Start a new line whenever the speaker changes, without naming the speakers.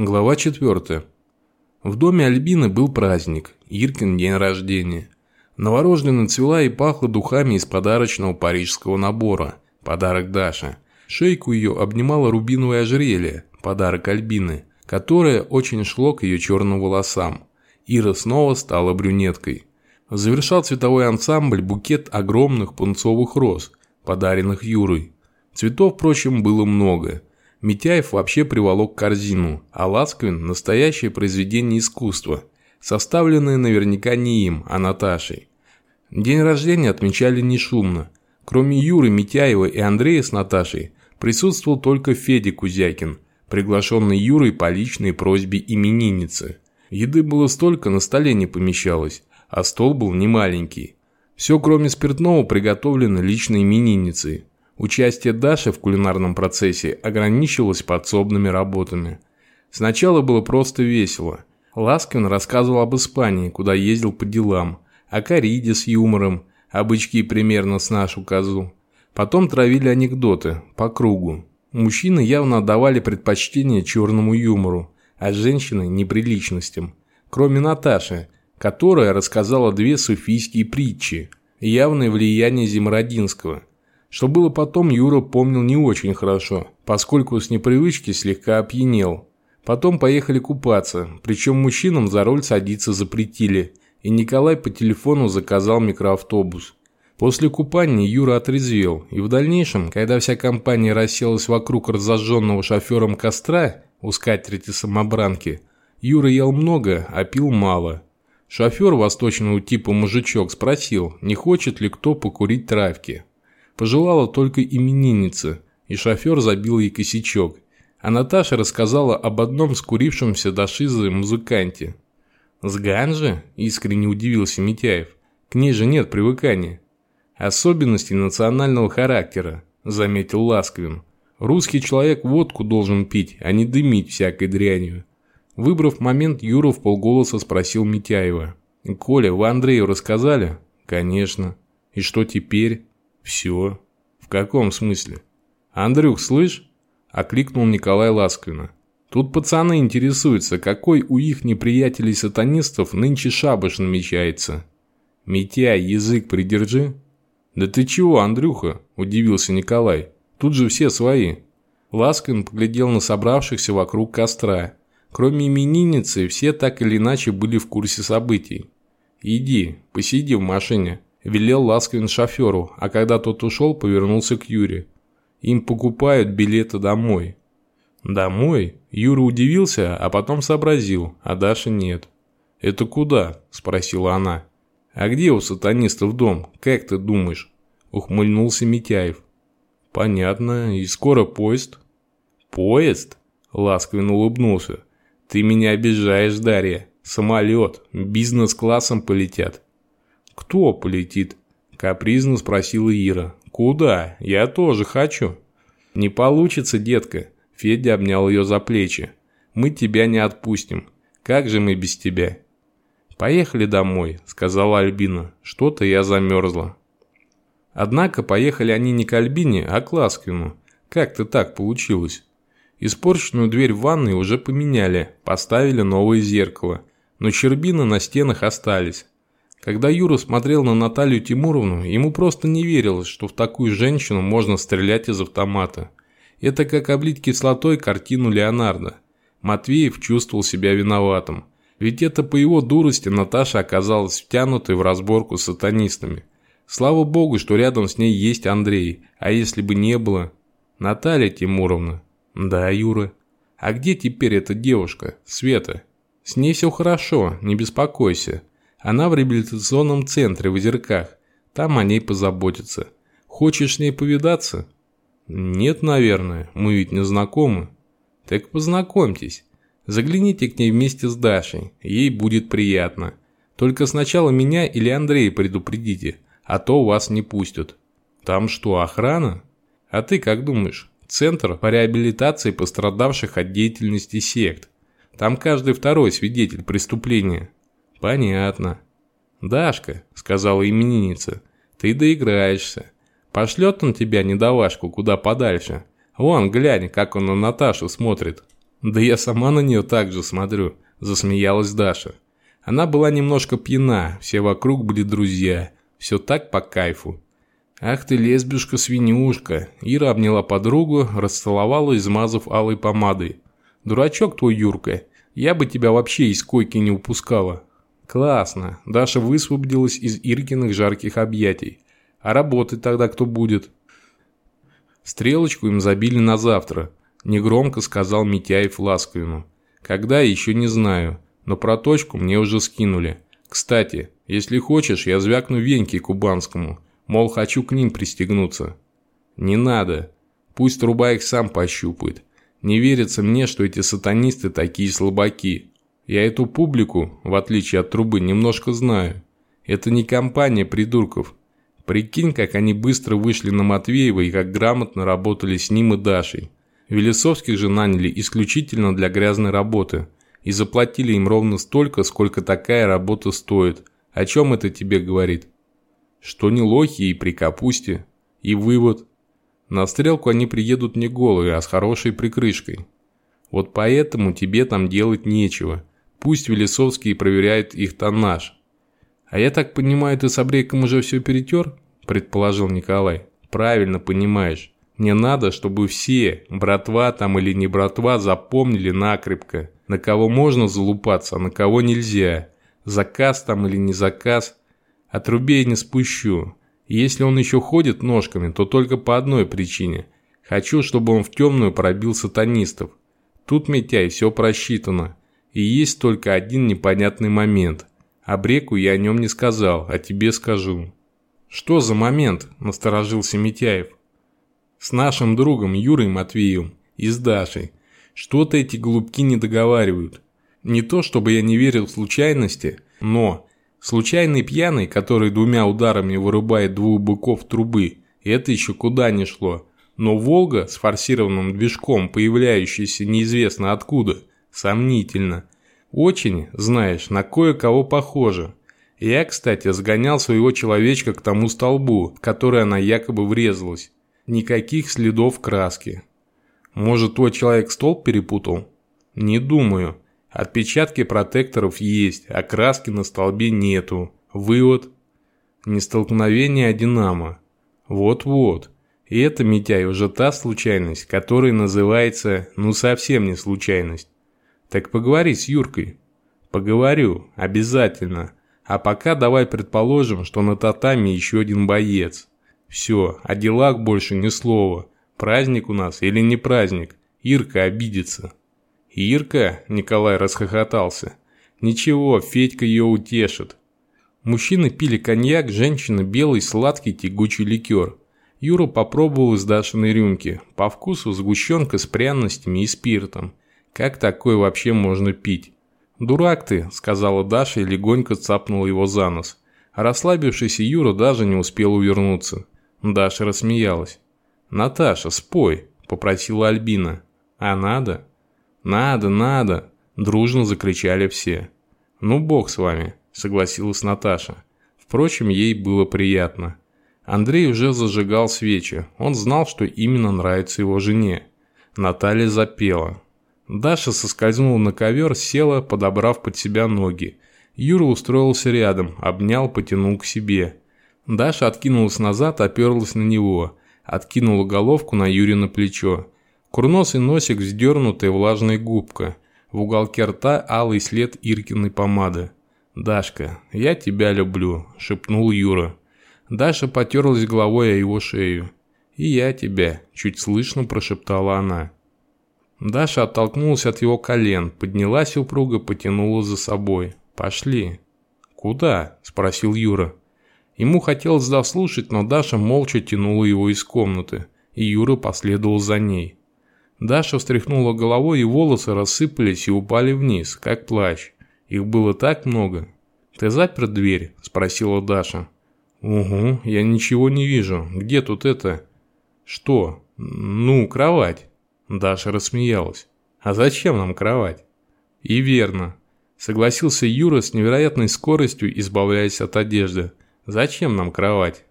Глава 4. В доме Альбины был праздник, Иркин день рождения. Новорожденная цвела и пахла духами из подарочного парижского набора, подарок Даше. Шейку ее обнимало рубиновое ожерелье, подарок Альбины, которое очень шло к ее черным волосам. Ира снова стала брюнеткой. Завершал цветовой ансамбль букет огромных пунцовых роз, подаренных Юрой. Цветов, впрочем, было много – Митяев вообще приволок корзину, а Ласквин – настоящее произведение искусства, составленное наверняка не им, а Наташей. День рождения отмечали не шумно. Кроме Юры Митяева и Андрея с Наташей, присутствовал только Федя Кузякин, приглашенный Юрой по личной просьбе именинницы. Еды было столько, на столе не помещалось, а стол был немаленький. Все, кроме спиртного, приготовлено личной именинницей. Участие Даши в кулинарном процессе ограничивалось подсобными работами. Сначала было просто весело. Ласкин рассказывал об Испании, куда ездил по делам, о кориде с юмором, о бычке примерно с нашу козу. Потом травили анекдоты, по кругу. Мужчины явно отдавали предпочтение черному юмору, а женщины – неприличностям. Кроме Наташи, которая рассказала две суфийские притчи, явное влияние Зимородинского – что было потом, Юра помнил не очень хорошо, поскольку с непривычки слегка опьянел. Потом поехали купаться, причем мужчинам за руль садиться запретили, и Николай по телефону заказал микроавтобус. После купания Юра отрезвел, и в дальнейшем, когда вся компания расселась вокруг разожженного шофером костра у скатерти самобранки, Юра ел много, а пил мало. Шофер восточного типа мужичок спросил, не хочет ли кто покурить травки. Пожелала только именинница, и шофер забил ей косячок. А Наташа рассказала об одном скурившемся до шизы музыканте. «С Ганжи?» – искренне удивился Митяев. «К ней же нет привыкания». «Особенности национального характера», – заметил Ласквин. «Русский человек водку должен пить, а не дымить всякой дрянью». Выбрав момент, Юра в полголоса спросил Митяева. «Коля, вы Андрею рассказали?» «Конечно. И что теперь?» «Все? В каком смысле?» «Андрюх, слышь?» – окликнул Николай Ласквина. «Тут пацаны интересуются, какой у их неприятелей-сатанистов нынче шабаш намечается». «Митяй, язык придержи». «Да ты чего, Андрюха?» – удивился Николай. «Тут же все свои». Ласкин поглядел на собравшихся вокруг костра. Кроме именинницы, все так или иначе были в курсе событий. «Иди, посиди в машине», Велел Ласквин шоферу, а когда тот ушел, повернулся к Юре. Им покупают билеты домой. Домой? Юра удивился, а потом сообразил, а Даши нет. «Это куда?» – спросила она. «А где у сатанистов дом? Как ты думаешь?» – ухмыльнулся Митяев. «Понятно. И скоро поезд?» «Поезд?» – Ласквин улыбнулся. «Ты меня обижаешь, Дарья. Самолет. Бизнес-классом полетят. «Кто полетит?» – капризно спросила Ира. «Куда? Я тоже хочу». «Не получится, детка», – Федя обнял ее за плечи. «Мы тебя не отпустим. Как же мы без тебя?» «Поехали домой», – сказала Альбина. «Что-то я замерзла». Однако поехали они не к Альбине, а к Ласквину. Как-то так получилось. Испорченную дверь в ванной уже поменяли, поставили новое зеркало. Но щербины на стенах остались. Когда Юра смотрел на Наталью Тимуровну, ему просто не верилось, что в такую женщину можно стрелять из автомата. Это как облить кислотой картину Леонардо. Матвеев чувствовал себя виноватым. Ведь это по его дурости Наташа оказалась втянутой в разборку с сатанистами. Слава богу, что рядом с ней есть Андрей, а если бы не было... Наталья Тимуровна. Да, Юра. А где теперь эта девушка, Света? С ней все хорошо, не беспокойся. Она в реабилитационном центре в Озерках. Там о ней позаботятся. Хочешь с ней повидаться? Нет, наверное. Мы ведь не знакомы. Так познакомьтесь. Загляните к ней вместе с Дашей. Ей будет приятно. Только сначала меня или Андрея предупредите, а то вас не пустят. Там что, охрана? А ты как думаешь? Центр по реабилитации пострадавших от деятельности сект. Там каждый второй свидетель преступления. «Понятно». «Дашка», — сказала именинница, — «ты доиграешься. Пошлет он тебя, недовашку, куда подальше. Вон, глянь, как он на Наташу смотрит». «Да я сама на нее так же смотрю», – засмеялась Даша. Она была немножко пьяна, все вокруг были друзья. Все так по кайфу. «Ах ты лесбишка-свинюшка!» Ира обняла подругу, расцеловала, измазав алой помадой. «Дурачок твой, Юрка, я бы тебя вообще из койки не упускала». «Классно!» Даша высвободилась из Иркиных жарких объятий. «А работать тогда кто будет?» Стрелочку им забили на завтра, негромко сказал Митяев Ласковину. «Когда, еще не знаю но про точку мне уже скинули. Кстати, если хочешь, я звякну Веньке Кубанскому, мол, хочу к ним пристегнуться. Не надо. Пусть труба их сам пощупает. Не верится мне, что эти сатанисты такие слабаки. Я эту публику, в отличие от трубы, немножко знаю. Это не компания придурков. Прикинь, как они быстро вышли на Матвеева и как грамотно работали с ним и Дашей. Велесовских же наняли исключительно для грязной работы – и заплатили им ровно столько, сколько такая работа стоит. О чем это тебе говорит? Что не лохи и при капусте. И вывод. На стрелку они приедут не голые, а с хорошей прикрышкой. Вот поэтому тебе там делать нечего. Пусть Велесовский проверяет их тоннаж. А я так понимаю, ты с Абрейком уже все перетер? Предположил Николай. Правильно понимаешь. Мне надо, чтобы все, братва там или не братва, запомнили накрепко на кого можно залупаться, а на кого нельзя. Заказ там или не заказ. От рубей не спущу. если он еще ходит ножками, то только по одной причине. Хочу, чтобы он в темную пробил сатанистов. Тут, Митяй, все просчитано. И есть только один непонятный момент. А Бреку я о нем не сказал, а тебе скажу. «Что за момент?» – насторожился Митяев. «С нашим другом Юрой Матвеевым и с Дашей. Что-то эти голубки не договаривают. Не то, чтобы я не верил в случайности, но случайный пьяный, который двумя ударами вырубает двух быков трубы, это еще куда не шло. Но «Волга» с форсированным движком, появляющаяся неизвестно откуда, сомнительно. Очень, знаешь, на кое-кого похоже. Я, кстати, сгонял своего человечка к тому столбу, в который она якобы врезалась. Никаких следов краски. Может, твой человек столб перепутал? Не думаю. Отпечатки протекторов есть, а краски на столбе нету. Вывод? Не столкновение, а динамо. Вот-вот. И это, Митяй, уже та случайность, которая называется, ну совсем не случайность. Так поговори с Юркой. Поговорю, обязательно. А пока давай предположим, что на татами еще один боец. Все, о делах больше ни слова. Праздник у нас или не праздник? Ирка обидится. Ирка, Николай расхохотался. Ничего, Федька ее утешит. Мужчины пили коньяк, женщины белый сладкий тягучий ликер. Юра попробовал из Дашиной рюмки. По вкусу сгущенка с пряностями и спиртом. Как такое вообще можно пить? «Дурак ты», – сказала Даша и легонько цапнула его за нос. расслабившийся Юра даже не успел увернуться. Даша рассмеялась. «Наташа, спой», – попросила Альбина. «А надо?» «Надо, надо!» – дружно закричали все. «Ну, бог с вами», – согласилась Наташа. Впрочем, ей было приятно. Андрей уже зажигал свечи. Он знал, что именно нравится его жене. Наталья запела. Даша соскользнула на ковер, села, подобрав под себя ноги. Юра устроился рядом, обнял, потянул к себе. Даша откинулась назад, оперлась на него откинула головку на Юрина плечо. Курносый носик, вздернутая влажная губка. В уголке рта алый след Иркиной помады. «Дашка, я тебя люблю», – шепнул Юра. Даша потерлась головой о его шею. «И я тебя», – чуть слышно прошептала она. Даша оттолкнулась от его колен, поднялась упруго, потянула за собой. «Пошли». «Куда?» – спросил Юра. Ему хотелось дослушать, но Даша молча тянула его из комнаты, и Юра последовал за ней. Даша встряхнула головой, и волосы рассыпались и упали вниз, как плащ. Их было так много. «Ты запер дверь?» – спросила Даша. «Угу, я ничего не вижу. Где тут это?» «Что?» «Ну, кровать». Даша рассмеялась. «А зачем нам кровать?» «И верно», – согласился Юра с невероятной скоростью, избавляясь от одежды. Зачем нам кровать?